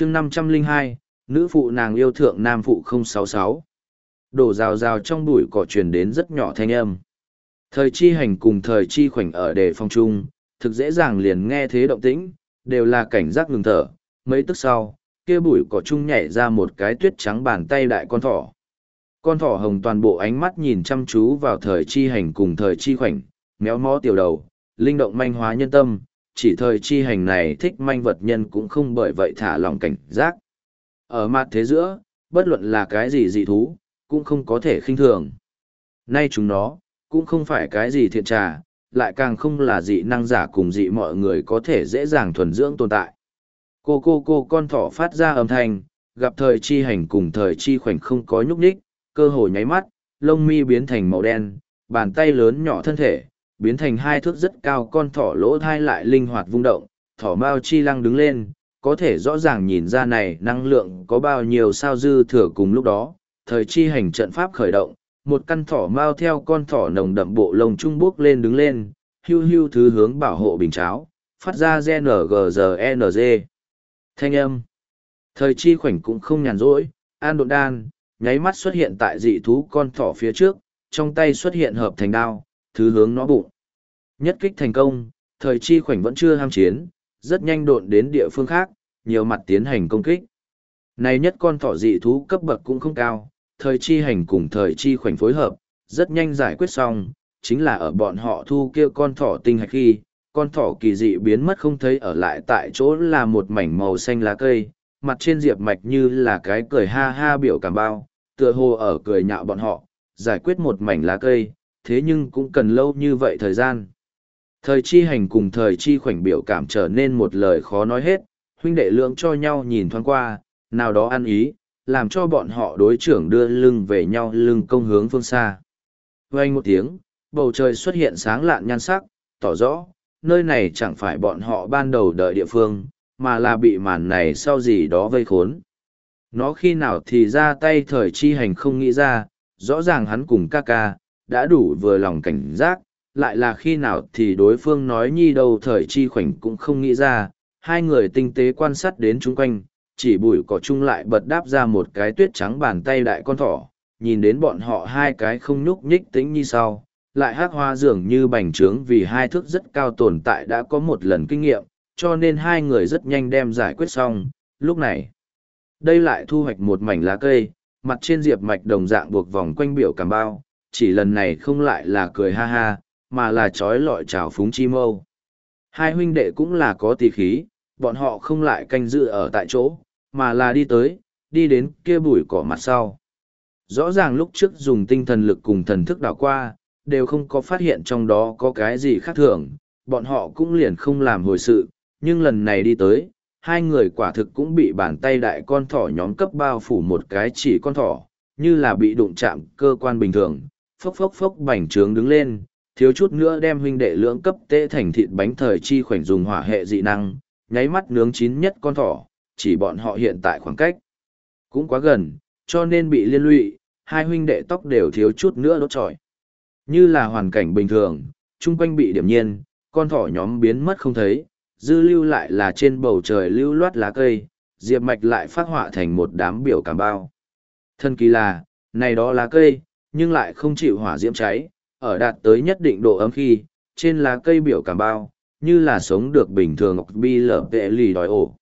chương năm trăm linh hai, nữ phụ nàng yêu thượng nam phụ không sáu sáu. Đổ rào rào trong bụi cỏ truyền đến rất nhỏ thanh âm. Thời chi hành cùng thời chi khoảnh ở đề phòng trung thực dễ dàng liền nghe thế động tĩnh, đều là cảnh giác ngừng thở. Mấy tức sau, kia bụi cỏ chung nhảy ra một cái tuyết trắng bàn tay đại con thỏ. Con thỏ hồng toàn bộ ánh mắt nhìn chăm chú vào thời chi hành cùng thời chi khoảnh, méo mó tiểu đầu, linh động manh hóa nhân tâm chỉ thời chi hành này thích manh vật nhân cũng không bởi vậy thả lòng cảnh giác. Ở mặt thế giữa, bất luận là cái gì dị thú, cũng không có thể khinh thường. Nay chúng nó, cũng không phải cái gì thiện trà, lại càng không là dị năng giả cùng dị mọi người có thể dễ dàng thuần dưỡng tồn tại. Cô cô cô con thỏ phát ra âm thanh, gặp thời chi hành cùng thời chi khoảnh không có nhúc nhích, cơ hồ nháy mắt, lông mi biến thành màu đen, bàn tay lớn nhỏ thân thể biến thành hai thước rất cao con thỏ lỗ thai lại linh hoạt vung động, thỏ mao chi lăng đứng lên, có thể rõ ràng nhìn ra này năng lượng có bao nhiêu sao dư thừa cùng lúc đó, thời chi hành trận pháp khởi động, một căn thỏ mao theo con thỏ nồng đậm bộ lông trung bước lên đứng lên hưu hưu thứ hướng bảo hộ bình cháo, phát ra gngg thanh âm. Thời chi khoảnh cũng không nhàn rỗi, an độn đan, nháy mắt xuất hiện tại dị thú con thỏ phía trước, trong tay xuất hiện hợp thành đao thứ hướng nó bụng. Nhất kích thành công thời chi khoảnh vẫn chưa ham chiến rất nhanh độn đến địa phương khác nhiều mặt tiến hành công kích. Này nhất con thỏ dị thú cấp bậc cũng không cao thời chi hành cùng thời chi khoảnh phối hợp, rất nhanh giải quyết xong, chính là ở bọn họ thu kia con thỏ tinh hạch khi, con thỏ kỳ dị biến mất không thấy ở lại tại chỗ là một mảnh màu xanh lá cây, mặt trên diệp mạch như là cái cười ha ha biểu cảm bao, tựa hồ ở cười nhạo bọn họ, giải quyết một mảnh lá cây, thế nhưng cũng cần lâu như vậy thời gian. Thời chi hành cùng thời chi khoảnh biểu cảm trở nên một lời khó nói hết, huynh đệ lượng cho nhau nhìn thoáng qua, nào đó ăn ý, làm cho bọn họ đối trưởng đưa lưng về nhau lưng công hướng phương xa. Vang một tiếng, bầu trời xuất hiện sáng lạn nhan sắc, tỏ rõ, nơi này chẳng phải bọn họ ban đầu đợi địa phương, mà là bị màn này sau gì đó vây khốn. Nó khi nào thì ra tay thời chi hành không nghĩ ra, rõ ràng hắn cùng ca ca, đã đủ vừa lòng cảnh giác, lại là khi nào thì đối phương nói nhi đâu thời chi khoảnh cũng không nghĩ ra, hai người tinh tế quan sát đến chung quanh, chỉ bụi cỏ chung lại bật đáp ra một cái tuyết trắng bàn tay đại con thỏ, nhìn đến bọn họ hai cái không nhúc nhích tính như sau, lại hát hoa dường như bành trướng vì hai thước rất cao tồn tại đã có một lần kinh nghiệm, cho nên hai người rất nhanh đem giải quyết xong, lúc này. Đây lại thu hoạch một mảnh lá cây, mặt trên diệp mạch đồng dạng buộc vòng quanh biểu cảm bao, chỉ lần này không lại là cười ha ha, mà là trói lọi trào phúng chi mâu. Hai huynh đệ cũng là có tỷ khí, bọn họ không lại canh dự ở tại chỗ, mà là đi tới, đi đến kia bụi cỏ mặt sau. Rõ ràng lúc trước dùng tinh thần lực cùng thần thức đảo qua, đều không có phát hiện trong đó có cái gì khác thường, bọn họ cũng liền không làm hồi sự, nhưng lần này đi tới, hai người quả thực cũng bị bàn tay đại con thỏ nhóm cấp bao phủ một cái chỉ con thỏ, như là bị đụng chạm cơ quan bình thường, phốc phốc phốc bành trướng đứng lên, thiếu chút nữa đem huynh đệ lưỡng cấp tê thành thịt bánh thời chi khoảnh dùng hỏa hệ dị năng, nháy mắt nướng chín nhất con thỏ, chỉ bọn họ hiện tại khoảng cách cũng quá gần, cho nên bị liên lụy, hai huynh đệ tóc đều thiếu chút nữa đốt trọi. Như là hoàn cảnh bình thường, chung quanh bị điểm nhiên, con thỏ nhóm biến mất không thấy, dư lưu lại là trên bầu trời lưu loát lá cây, diệp mạch lại phát họa thành một đám biểu cảm bao. Thân kỳ là, này đó lá cây, nhưng lại không chịu hỏa diễm cháy, ở đạt tới nhất định độ ấm khi, trên lá cây biểu cảm bao, như là sống được bình thường ngọc bi lở vệ lì đói ổ.